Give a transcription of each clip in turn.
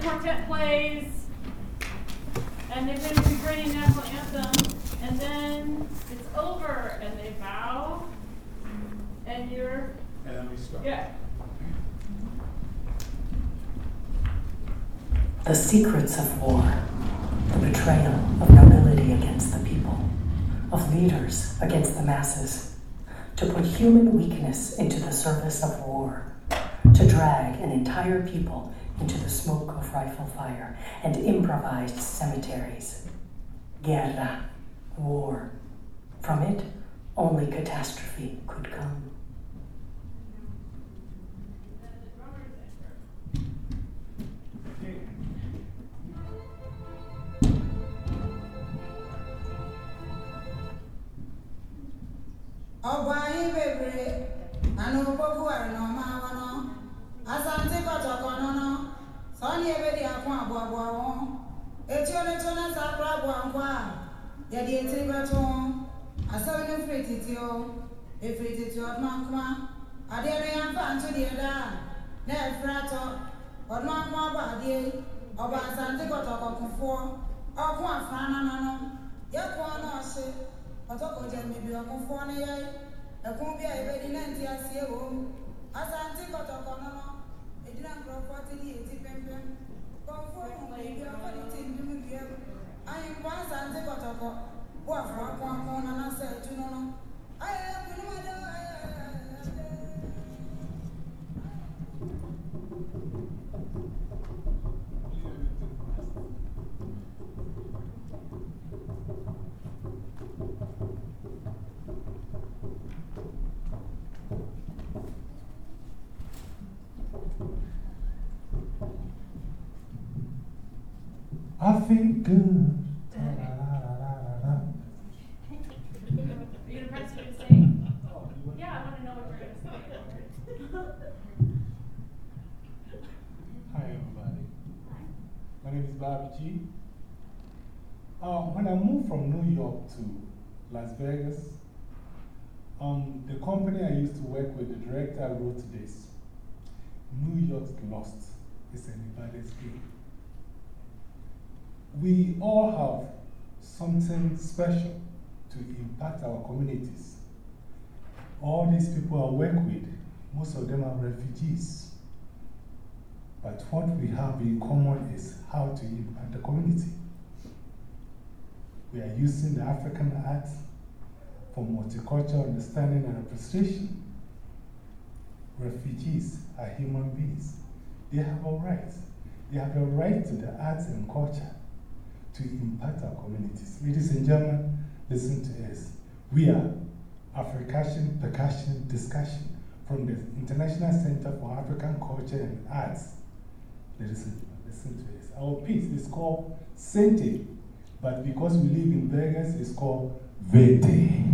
then the quartet plays, and they're going to be bringing national anthem, and then it's over, and they bow, and you're. And then we start. Yeah. The secrets of war, the betrayal of nobility against the people, of leaders against the masses, to put human weakness into the service of war, to drag an entire people into the smoke of rifle fire and improvised cemeteries. Guerra, war. From it, only catastrophe could come. anyị arịnọma wana asante kọtọkọ sọni ebe dị akwụ abụọ abụọ hụ eti ole tí wọn sá akora abụọ nkwa a yɛde etiri bɛto ho asɛm no firi o efiri titi ɔdoma nkoma adeɛ no yɛmfa nto deɛ daa na ɛfiri atɔ ɔdoma nkoma bɔ adeɛ ɔba asante kɔtɔkɔ kofoɔ ɔko afra nananom yɛkoa na ɔhye ɔtɔkɔ gya mmebi ɔkofoɔ no yɛ ɛko bi a yɛbɛdi na nti aseɛ wɔ mu asante kɔtɔkɔ no no. ndịra nkurọfọd n'ihi eti pempem kpọmfọm mgbe ọkọlite ndị mmiri anyị mgbe aza ndị kọtọkọ bụ afọ akpụ akpụ na nasa etu n'ọnụ anyị ekwuru Hi, everybody. My name is Bobby G. Um, when I moved from New York to Las Vegas, um, the company I used to work with, the director wrote this New York's lost is anybody's game. We all have something special to impact our communities. All these people I work with, most of them are refugees. But what we have in common is how to impact the community. We are using the African art for multicultural understanding and appreciation. Refugees are human beings. They have a right. They have a right to the arts and culture to impact our communities. Ladies and gentlemen, listen to us. We are African Percussion Discussion from the International Center for African Culture and Arts. Listen, listen to this. Our piece is called Sente, but because we live in Vegas, it's called Vete.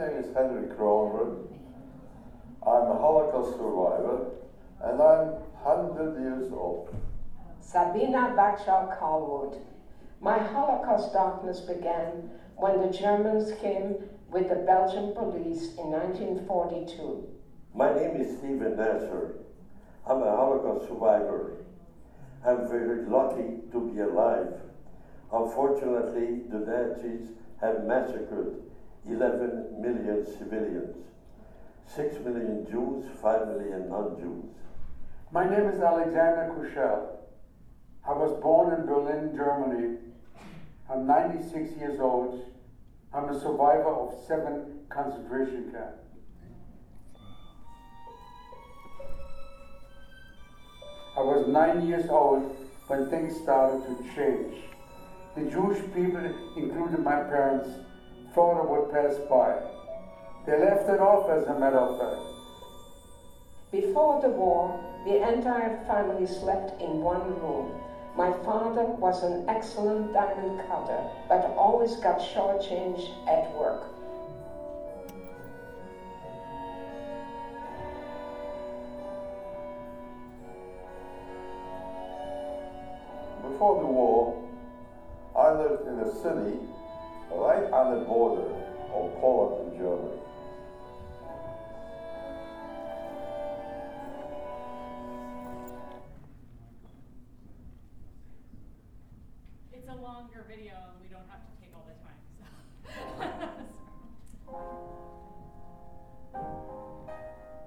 Name is Henry Kronberg. I'm a Holocaust survivor and I'm 100 years old. Sabina Bakshal Kalwood. My Holocaust darkness began when the Germans came with the Belgian police in 1942. My name is Stephen Nasser. I'm a Holocaust survivor. I'm very lucky to be alive. Unfortunately, the Nazis have massacred 11 million civilians, 6 million Jews, 5 million non Jews. My name is Alexander Kuechel. I was born in Berlin, Germany. I'm 96 years old. I'm a survivor of seven concentration camps. I was nine years old when things started to change. The Jewish people, including my parents, thought it would pass by. They left it off, as a matter of fact. Before the war, the entire family slept in one room. My father was an excellent diamond cutter, but always got shortchanged at work. Before the war, I lived in a city right on the border of Poland and Germany. It's a longer video and we don't have to take all the time, so.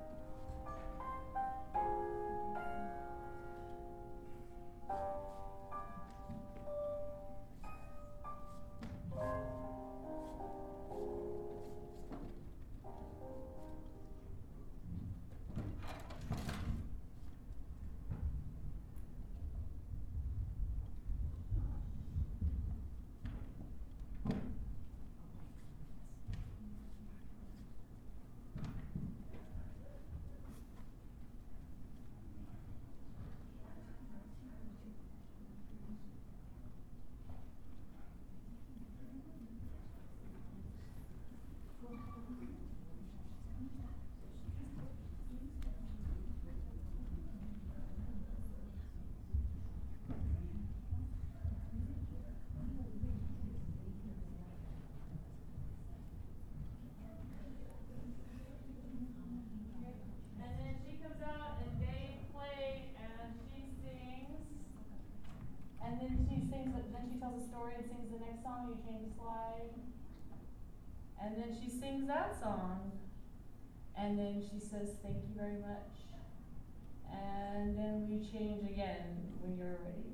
And then she sings that song. And then she says, thank you very much. And then we change again when you're ready.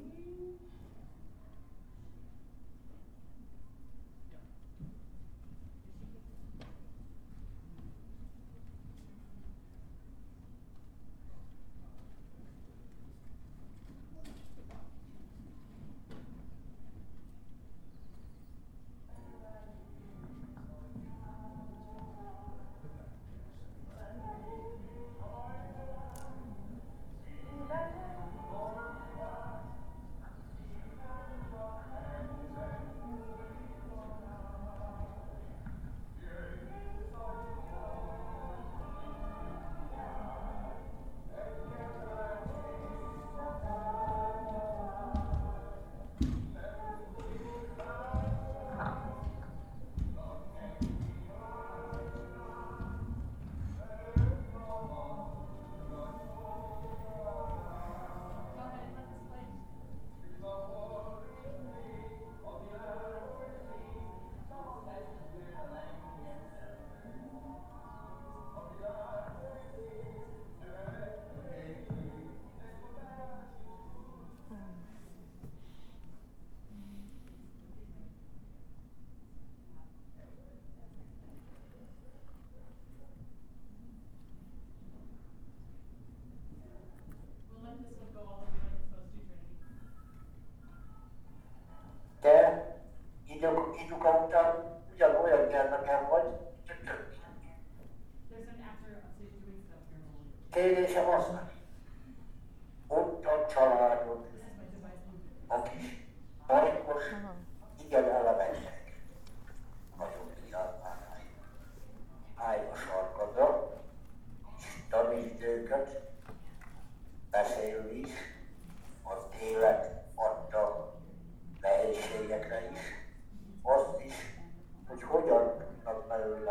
que, que o,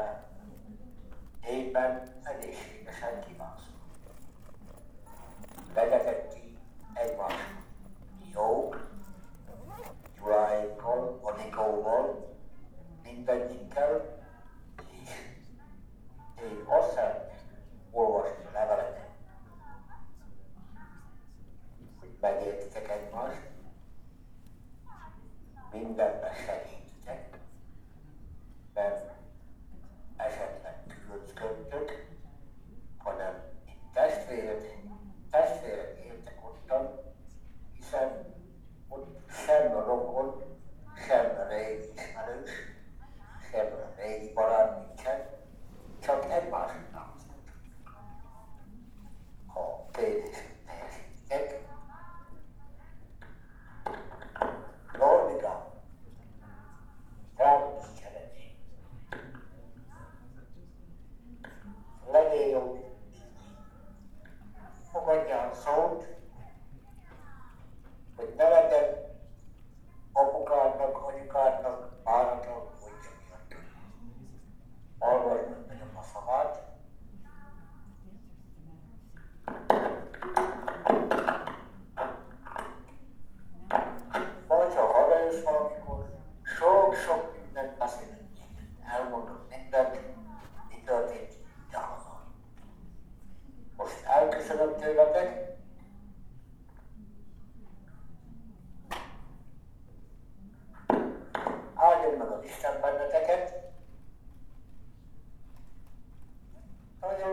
de tényben egészségesen kívánszunk. Legyetek ti egymás jók, Gyuláékkal, Anikóval, mindegyikkel, és én azt szeretnék olvasni a leveleket, hogy megértitek egymást, minden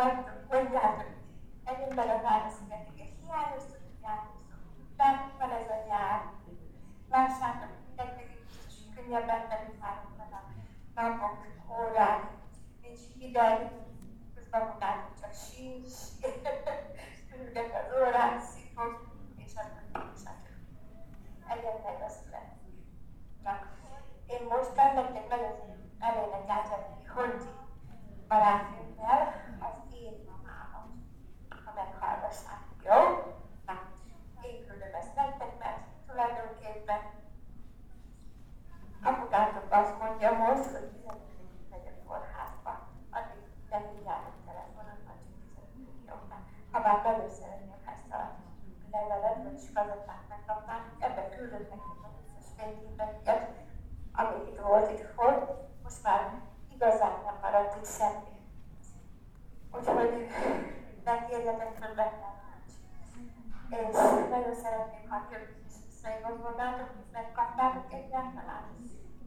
vagy, vagy rándulni. Egy ember a Városzigetéket hiányoztuk, hiányoztuk. Nem van ez a nyár. Lássák, hogy mindenkinek könnyebben felülvárunk a napok, órák, nincs hideg, is visszaigazolnátok, és megkaptátok egyáltalán.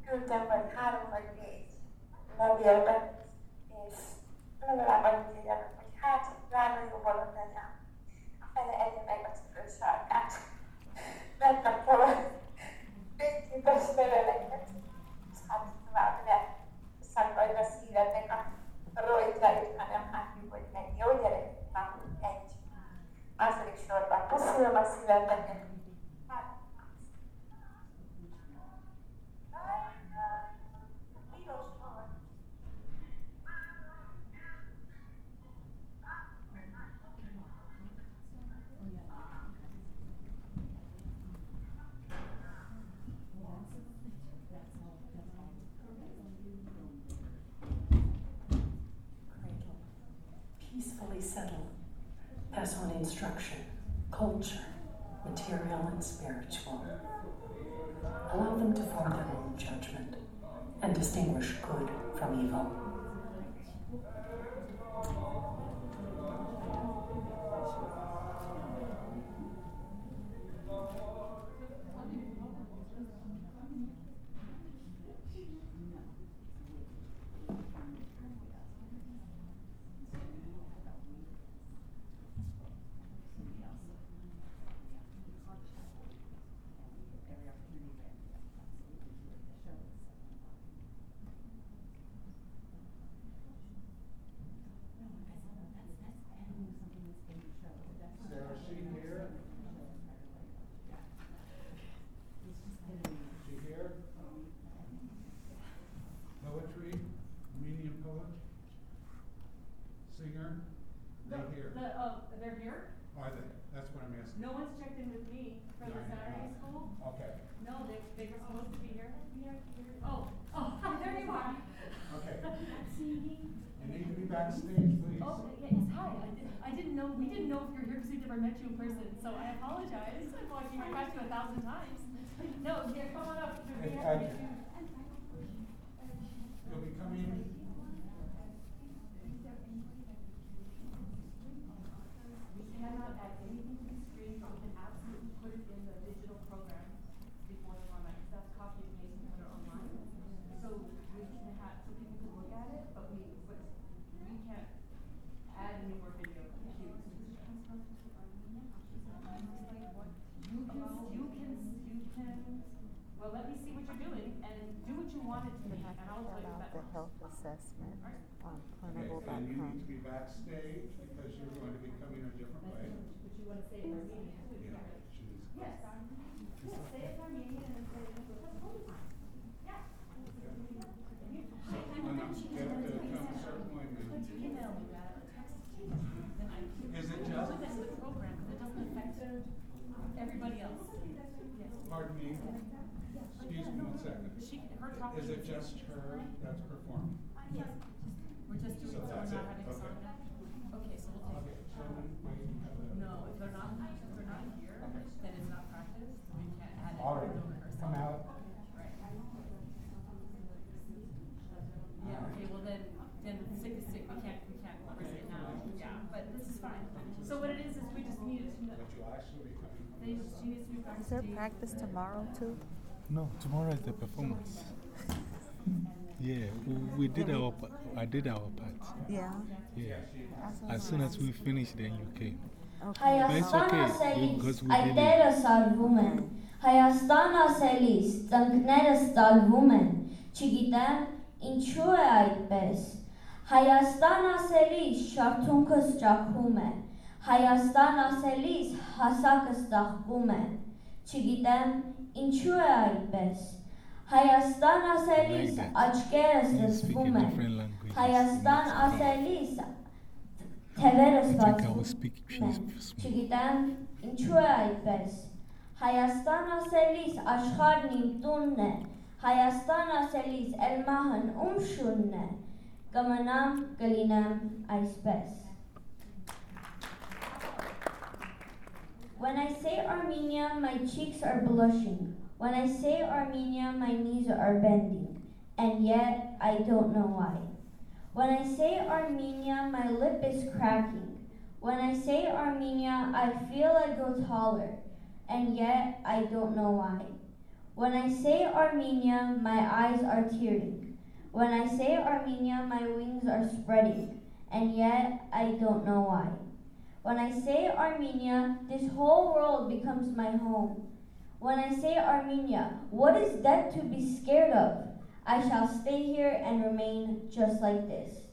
Küldtem vagy három vagy négy levélbe, és legalább annyit írjanak, hogy hát, drága jó bolond anyám, a fele egye meg a cipős sarkát. Mentek valami fényképes leveleket, és hát tovább ne szakadj a szívednek a rojtjait, hanem hát nyugodj meg. Jó gyerekek, már egy. Második sorban puszilom a szívednek. Instruction, culture, material and spiritual. Allow them to form their own judgment and distinguish good from evil. They, they were supposed to be here. Oh, oh, there you are. okay. You need to be backstage, please. Oh, yes, hi. I, did, I didn't know, we didn't know if you were here because we never met you in person, so I apologize. I'm walking right past you a thousand times. No, here, come on up. We're Yes, happy to Andrew. meet you. You'll be coming. We cannot add anything to the screen, but we can absolutely put it in the digital program before the format, because that's copy and paste and put it online. So we can have, so people can look at it, but we, but we can't add any more video cues. You can, you can, you can, well, let me see what you're doing and do what you wanted to be, and I'll tell you if that the works. health assessment on Okay, and you need to be backstage because you're going to be coming a different way. But you wanna say it in Armenian Yeah. Yes, yes, say it in Armenian and say it in English. Yeah. So when I get to a certain point, you email me that or text it to me, then I can. Is it just- that the program, 'cause it doesn't affect everybody else. Yes. Pardon me? Excuse me one second. She, her copy. Is it just her that's performing? Yes. We're just doing, So so we're that's not it, having a song okay. now? Okay, so we'll Okay, take. so then we have a. No, if they're not, if they're not here, then it's not practice, we can't add it. All right, no rehearsal. come out. Right. Yeah, okay, well then, then sick is sick, we can't, we can't risk it now, yeah, but this is fine. So what it is, is we just need to, But you actually be coming from. they, she needs to be Is there practice tomorrow too? No, tomorrow is the performance. Yeah, we, we did our, pa- I did our part. Yeah. Yeah. As soon as we finished, then you came. But it's okay because we did it. Հայաստան ասելիս ծնկները ստալվում են, չգիտեմ ինչու է այդպես, Հայաստան ասելիս շարթունքս ճախում է, Հայաստան ասելիս հասակս ծաղկում է, չգիտեմ ինչու է այդպես, Հայաստան ասելիս աչքերս in են. Հայաստան ասելիս թևերս բացվում են, չգիտեմ ինչու է այդպես, Հայաստան ասելիս աշխարհն իմ տունն է, Հայաստան ասելիս Էլմահն ում շունն է, կմնամ կլինեմ այսպես։ When I say Armenia, my cheeks are blushing. When I say Armenia, my knees are bending. And yet, I don't know why. When I say Armenia, my lip is cracking. When I say Armenia, I feel I go taller. And yet, I don't know why. When I say Armenia, my eyes are tearing. When I say Armenia, my wings are spreading. And yet, I don't know why. When I say Armenia, this whole world becomes my home. When I say Armenia, what is that to be scared of? I shall stay here and remain just like this.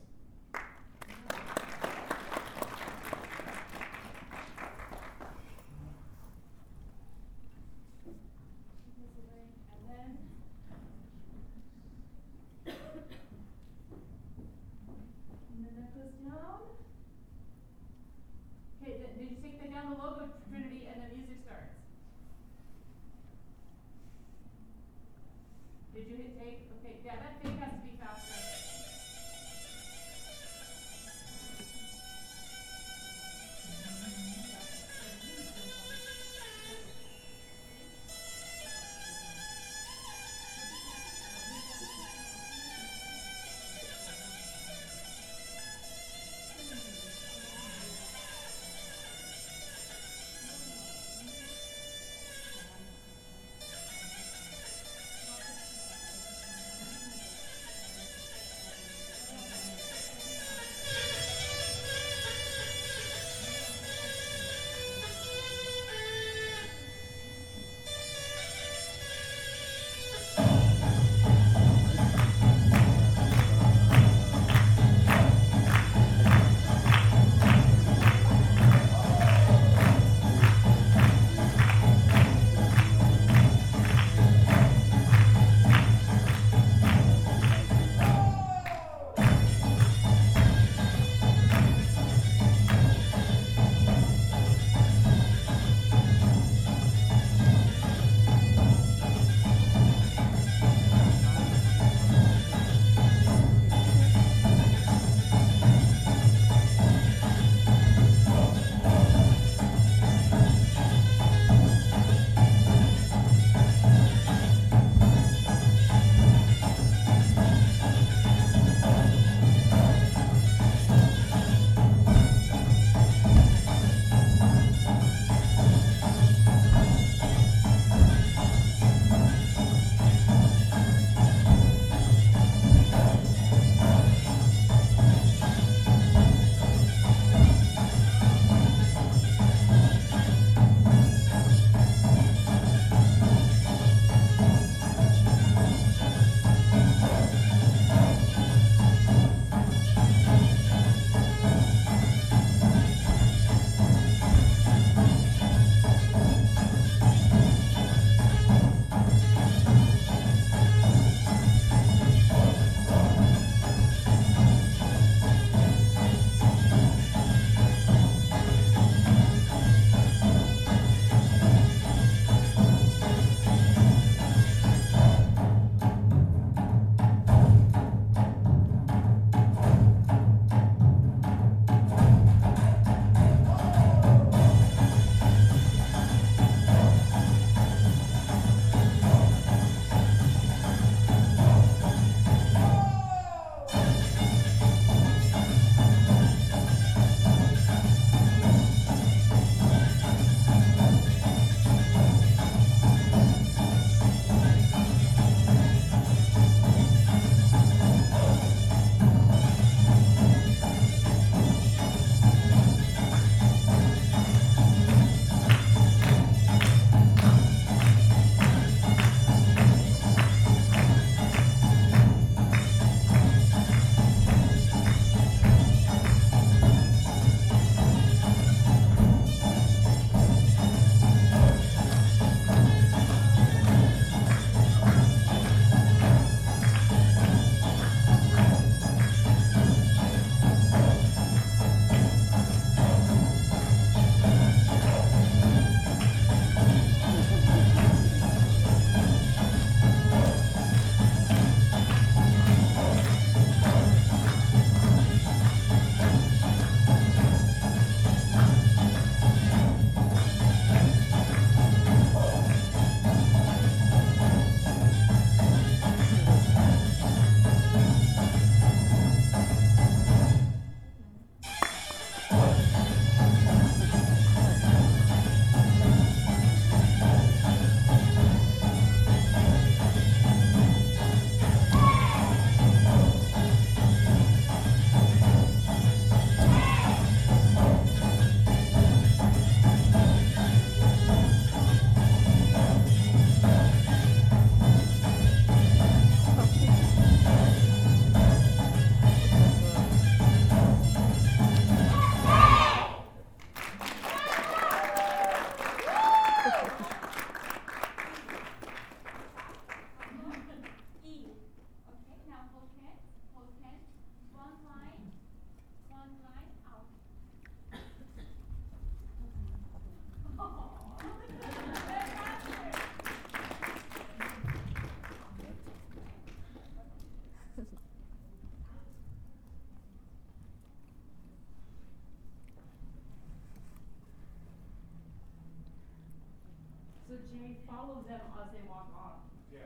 So Jay, follow them as they walk off. Yeah.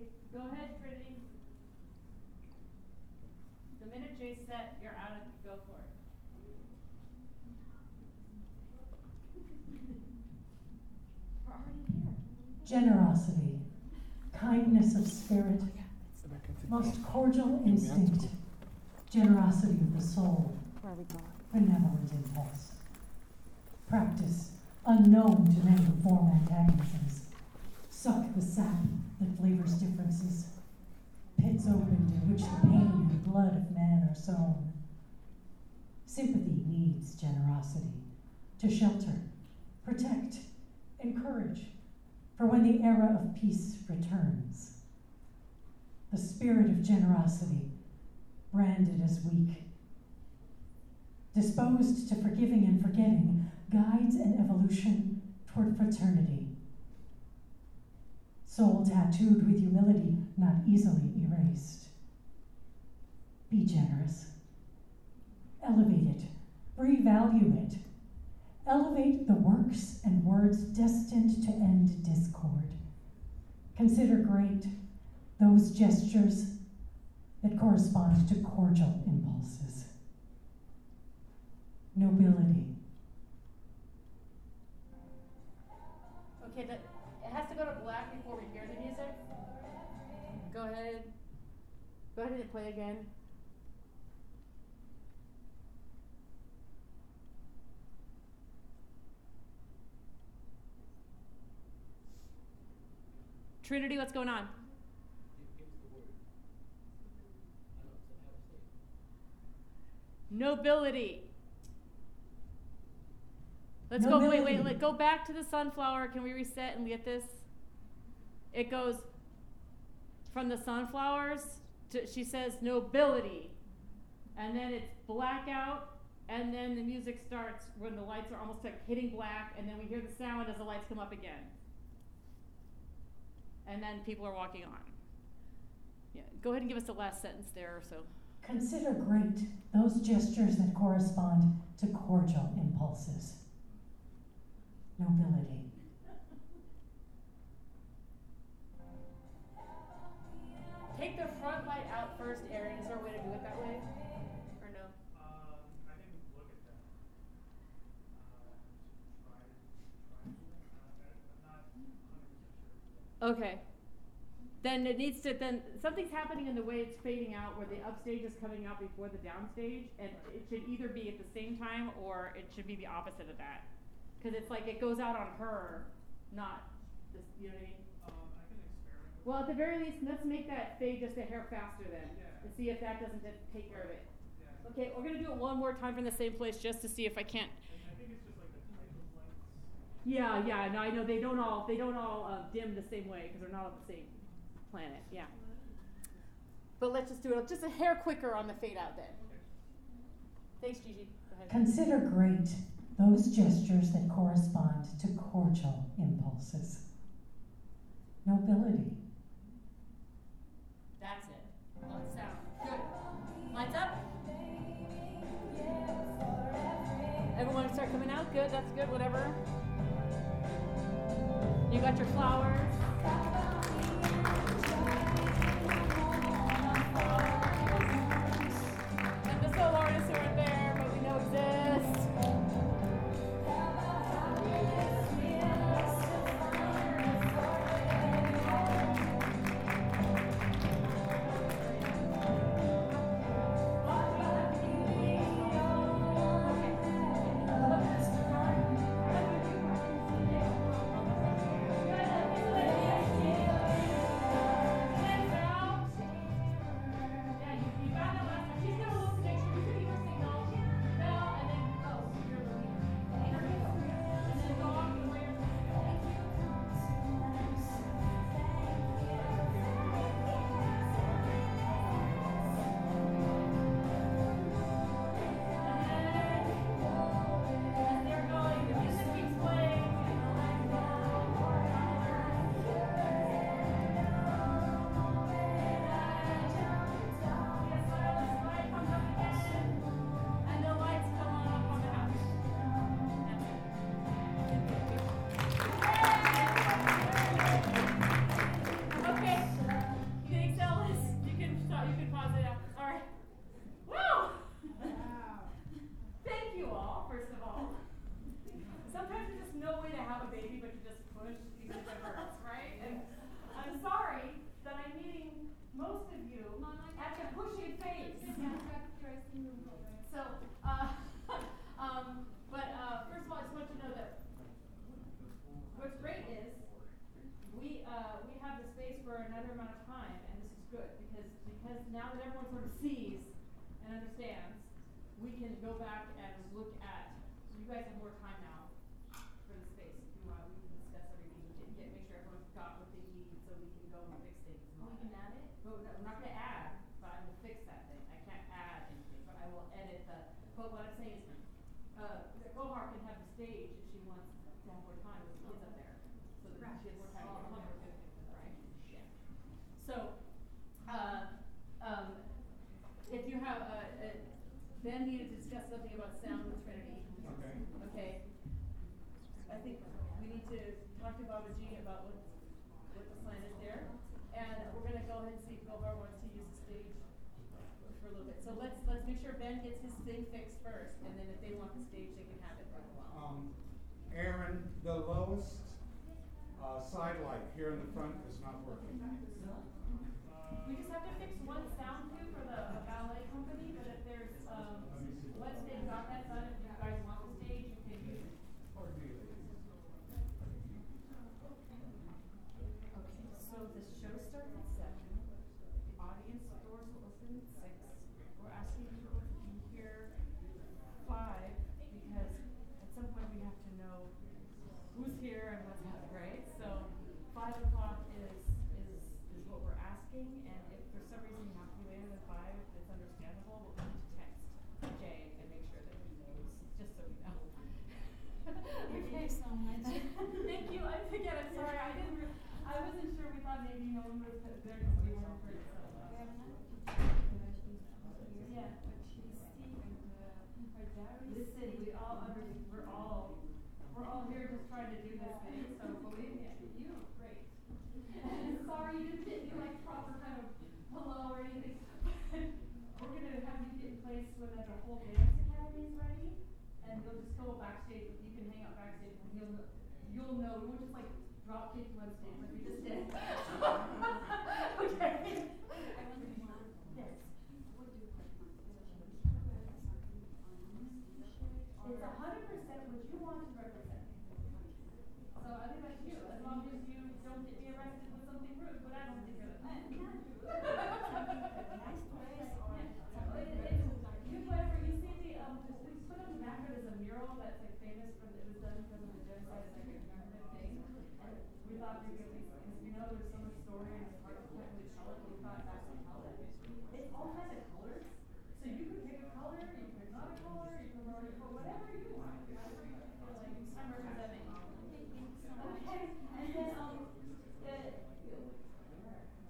Okay, Go ahead, Trinity. The minute Jay's set, you're out of, go for it. We're already here. Generosity, kindness of spirit, most cordial instinct, generosity of the soul, benevolent impulse. Practice, unknown to many form antagonisms. Suck the sap that flavors differences. Pits opened in which the pain and blood of man are sown. Sympathy needs generosity to shelter, protect, encourage, for when the era of peace returns. The spirit of generosity, branded as weak, disposed to forgiving and forgetting, guides an evolution toward fraternity. Soul tattooed with humility, not easily erased. Be generous. Elevate it. Revalue it. Elevate the works and words destined to end discord. Consider great those gestures that correspond to cordial impulses. Play again. Trinity, what's going on? Nobility. Let's go. Wait, wait. Let go back to the sunflower. Can we reset and get this? It goes from the sunflowers to. She says nobility, and then it's blackout, and then the music starts when the lights are almost like hitting black, and then we hear the sound as the lights come up again, and then people are walking on. Yeah. Go ahead and give us the last sentence there, so. Consider great those gestures that correspond to cordial impulses. Nobility. Take the front light out first, Aaron. Is there a way to do it that way? Or no? I didn't look at that. Try, try, I'm not hundred percent sure. Okay. Then it needs to, then something's happening in the way it's fading out where the upstage is coming out before the downstage. And it should either be at the same time or it should be the opposite of that. Because it's like it goes out on her, not this, you know what I mean? Um, I can experiment. with Well, at the very least, let's make that fade just a hair faster then. Yeah. And see if that doesn't take care of it. Yeah. Okay, we're gonna do it one more time from the same place just to see if I can't. And I think it's just like the type of lights. Yeah, yeah, no, I know they don't all they don't all uh, dim the same way because they're not on the same planet. Yeah. But let's just do it just a hair quicker on the fade out then. Thanks, Gigi. Go ahead. Consider great those gestures that correspond to cordial impulses. Nobility. Lights up. Everyone start coming out. Good. That's good. Whatever. You got your flowers. most of you at the bushy face. so, uh, um, but uh, first of all, I just want you to know that what's great is we uh, we have the space for another amount of time, and this is good because because now that everyone sort of sees and understands, we can go back and look at. So you guys have more time now for the space. If you want, we can discuss everything. Get, get make sure everyone's got what they need, so we can go and fix things. We can add it. But I'm not- gonna add, but I will fix that thing. I can't add anything, but I will edit the, but what I'm saying is, uh, Gohar can have the stage if she wants to have more time with the kids up there. So that she has more time to and things, right? Yeah. So, uh, um, if you have, uh, uh, Ben needed to discuss something about sound with Trinity. Okay. Okay. I think we need to talk to Baba G about what, what the plan is there. And we're gonna go ahead and see if Gohar wants to use the stage for a little bit. So let's, let's make sure Ben gets his thing fixed first, and then if they want the stage, they can have it for a while. Um, Aaron, the lowest, uh, side light here in the front is not working. We just have to fix one sound cue for the ballet company, but if there's, um, once they've got that done, if you guys want the stage, you can use it. Okay, so the show starts at seven. The audience doors will open at six. We're asking people to be here five because at some point we have to know who's here and what's happening, right? So five o'clock is, is, is what we're asking, and if for some reason you have to be later than five, it's understandable, we'll need to text Jay and make sure that he knows, just so we know. Thank you so much. Thank you, I forget, I'm sorry, I didn't, re- I wasn't sure, we thought maybe no one was there because we weren't for it, so. uh, Yeah, but she's Steve and, uh, her diary. Listen, we all under, we're all, we're all here just trying to do this thing, so believe me, you are great. Sorry you didn't get like proper kind of hello or anything. We're gonna have you get in place when the whole dance academy is ready, and you'll just go backstage, you can hang out backstage, and you'll, know- you'll know, we won't just like drop kick you stage like we just did. Okay. Yes. It's a hundred percent what you want to represent. So I think that's you, as long as you don't get me arrested with something rude, but I don't think you're the man. You, whatever, you see the, um, we put on the back of a mural that's like famous from, it was done because of the genocide, it's like a commemorative thing. And we thought we could, because we know there's so much story and it's hard to put into color, we thought that's what color. It's all kinds of colors, so you can pick a color, you can pick not a color, you can put whatever you want, whatever you feel like, I'm representing. Okay, and then, um, uh,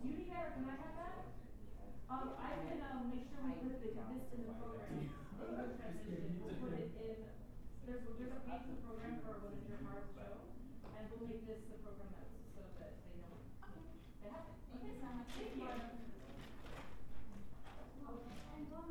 do you need that or can I have that? Um, I can, um, make sure we put the, this in the program. English transition, we'll put it in, there's, in the program for when it's your hard show, and we'll make this the program notes, so that they know. They have it. Okay, thank you.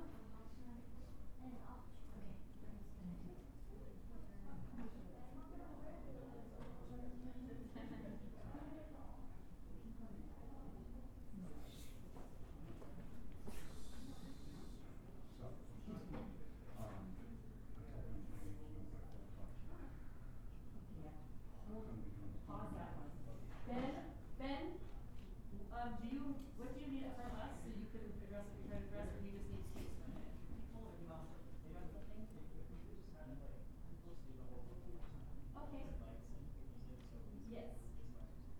Pause that one. Ben, Ben, um, do you, what do you need from us, so you can address what you're trying to address, or do you just need space for a minute? People, or do you want to run something? Okay. Yes.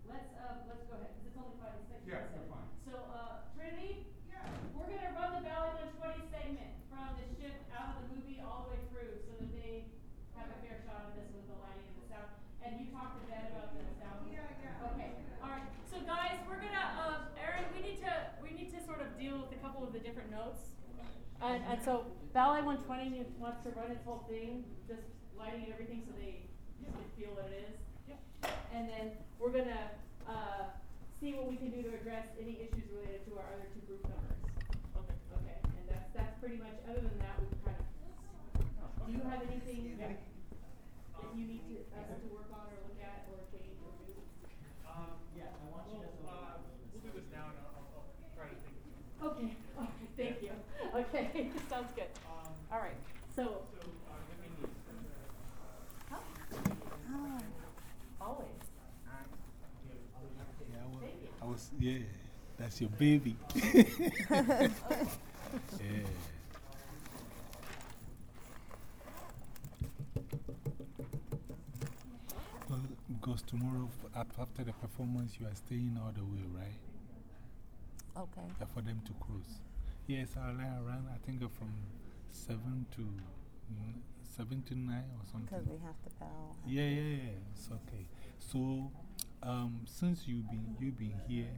Let's, uh, let's go ahead, 'cause it's only five seconds. Yeah, you're fine. So, uh, Trinity? Yeah. We're gonna run the Valley one twenty segment from the ship out of the movie all the way through, so that they have a fair shot of this with the lighting and the sound. And you talked to Ben about the sound? Yeah, yeah. Okay, alright, so guys, we're gonna, um, Aaron, we need to, we need to sort of deal with a couple of the different notes. And, and so One twenty wants to run its whole thing, just lighting and everything, so they just can feel what it is. And then we're gonna, uh, see what we can do to address any issues related to our other two group numbers. Okay. Okay, and that's, that's pretty much, other than that, we've kind of, do you have anything that you need to, us to work on or look at or change That's your baby. yeah. Because tomorrow, after the performance, you are staying all the way, right? Okay. Yeah, for them to cruise. Yes, I'll run, I think, uh, from 7 to seven to nine or something. Because we have to bow. Yeah, yeah, yeah. It's okay. So, um, since you've been, you've been here,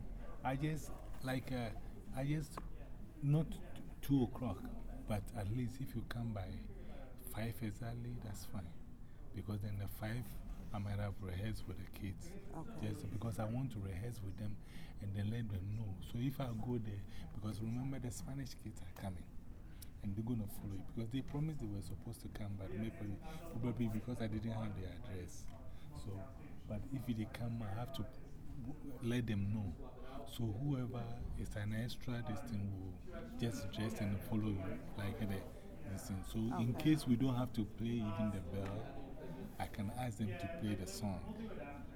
I just like, uh, I just, not 2 o'clock, but at least if you come by 5 exactly, that's fine. Because then the 5, I might have rehearsed with the kids. Okay. Just because I want to rehearse with them and then let them know. So if I go there, because remember the Spanish kids are coming and they're going to follow you because they promised they were supposed to come, but maybe probably because I didn't have their address. So, but if they come, I have to let them know. So whoever is an extra, this thing will just dress and follow you like the, this thing. So in case we don't have to play even the bell, I can ask them to play the song.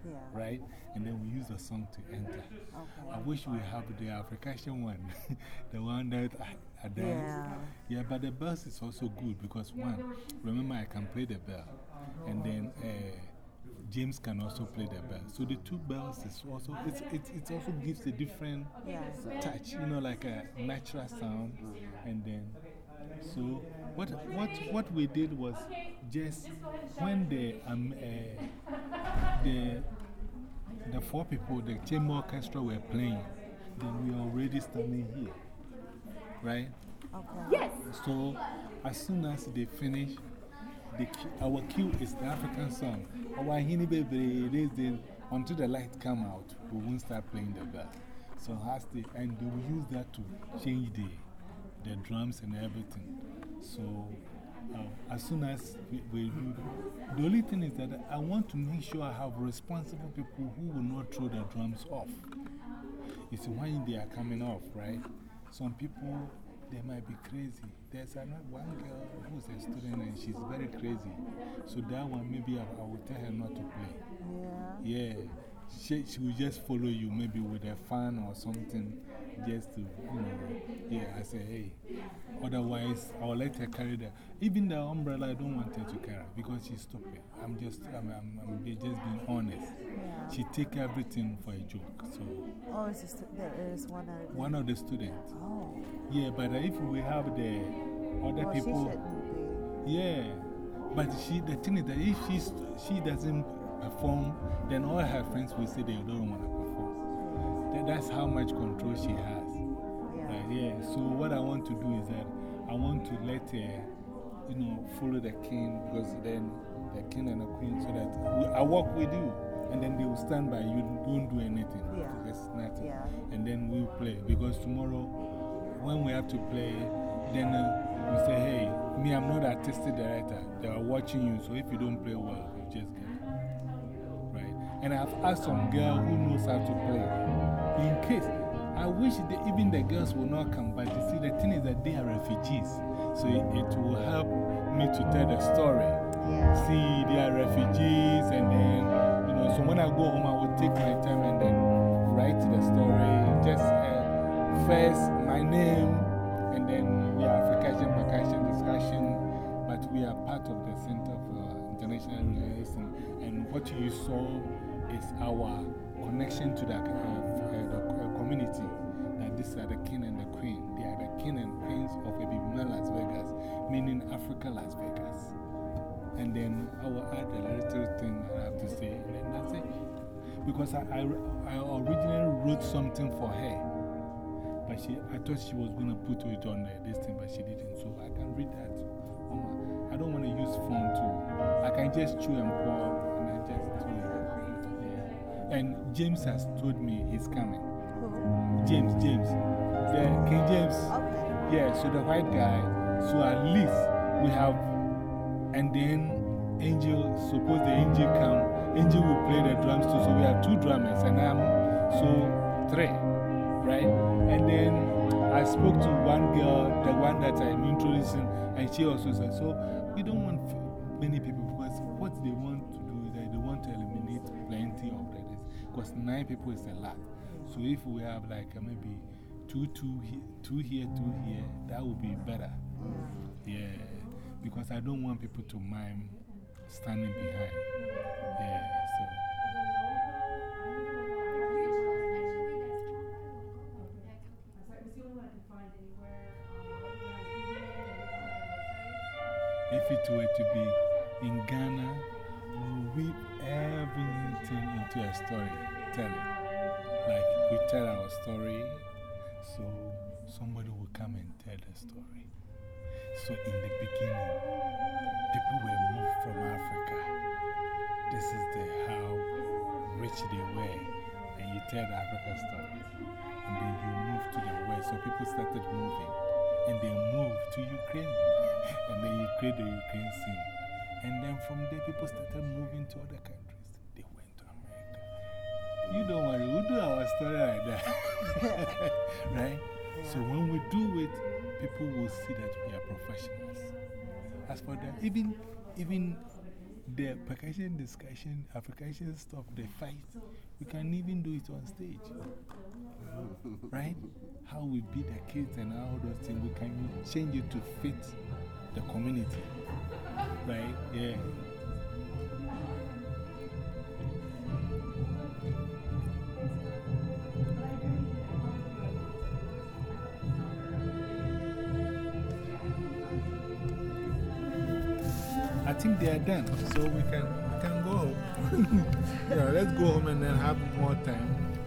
Yeah. Right? And then we use the song to enter. Okay. I wish we have the African one, the one that I, I dance. Yeah. Yeah, but the bells is also good because, one, remember I can play the bell, and then uh, James can also play the bell. So the two bells is also, it's, it, it also gives a different Yeah. touch, you know, like a natural sound. And then, so what, what, what we did was just when the, um, uh, the, the four people, the chamber orchestra were playing, then we were already standing here, right? Okay. Yes. So as soon as they finish, our cue is the African song. Our Hini baby, this then until the light come out, we won't start playing the bell. So has the, and will use that to change the, the drums and everything. So uh, as soon as we, we do, the only thing is that I want to make sure I have responsible people who will not throw the drums off. It's when they are coming off, right? Some people, they might be crazy. There's another one girl who's a student and she's very crazy. So that one, maybe I, I will tell her not to play. Yeah. Yeah. She, she will just follow you, maybe with a fan or something, just to, you know. Yeah, I say, hey. Otherwise, I'll let her carry the. Even the umbrella, I don't want her to carry because she's stupid. I'm just, I'm, I'm, I'm just being honest. She take everything for a joke. So, Oh, it's just, there is one of the, one of the students. Oh. Yeah, but if we have the other Well, people. Yeah. But she, the thing is that if she's, she doesn't perform, then all her friends will say they don't want to perform. That, that's how much control she has. Right, yeah. So, what I want to do is that I want to let her, you know, follow the king because then the king and the queen, so that we, I walk with you. And then they will stand by you, don't do anything. Yeah. There's nothing. Yeah. And then we'll play. Because tomorrow, when we have to play, then uh, we say, hey, me, I'm not artistic director. They are watching you, so if you don't play well, you just get? And I've asked some girl who knows how to play. In case, I wish the, even the girls will not come, but you see, the thing is that they are refugees. So it, it will help me to tell the story. See, they are refugees, and then, you know, so when I go home, I will take my time and then write the story. Just uh, first, my name, and then we are African percussion discussion, but we are part of the Center for International Relations. And what you saw is our connection to the, uh, uh, the uh, community. That these are the king and the queen. They are the king and queens of Ebibima Las Vegas, meaning Africa Las Vegas. And then I will add a little thing I have to say, and then that's it. Because I, I, I originally wrote something for her. But she, I thought she was going to put it on the, this thing, but she didn't. So I can read that. I don't want to use phone too. I can just chew and pour and I just. And James has told me he's coming. James, James. Yeah, King James. Yeah, so the white guy. So at least we have, and then Angel, suppose the Angel come, Angel will play the drums too. So we have two drummers, and I'm so three, right? And then I spoke to one girl, the one that I'm introducing, and she also said, so we don't want many people because what they want because nine people is a lot. So if we have like uh, maybe two, two here, two here, that would be better. Yeah, because I don't want people to mime standing behind. Yeah, so. If it were to be in Ghana, we'll whip everything into a story telling. Like we tell our story, so somebody will come and tell the story. So in the beginning, people were moved from Africa. This is the how rich they were. And you tell the Africa story. And then you move to the west. So people started moving. And they moved to Ukraine. And then you create the Ukraine scene. And then from there, people started moving to other countries. You don't worry, we'll do our story like that. right? So when we do it, people will see that we are professionals. As for that, even, even the percussion discussion, application stuff, the fight, we can even do it on stage. right? How we beat the kids and all those things, we can change it to fit the community. Right? Yeah. Are done, so we can, we can go home. yeah, let's go home and then have more time.